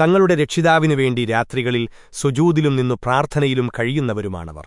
തങ്ങളുടെ രക്ഷിതാവിനു വേണ്ടി രാത്രികളിൽ സുജൂതിലും നിന്നു പ്രാർത്ഥനയിലും കഴിയുന്നവരുമാണവർ.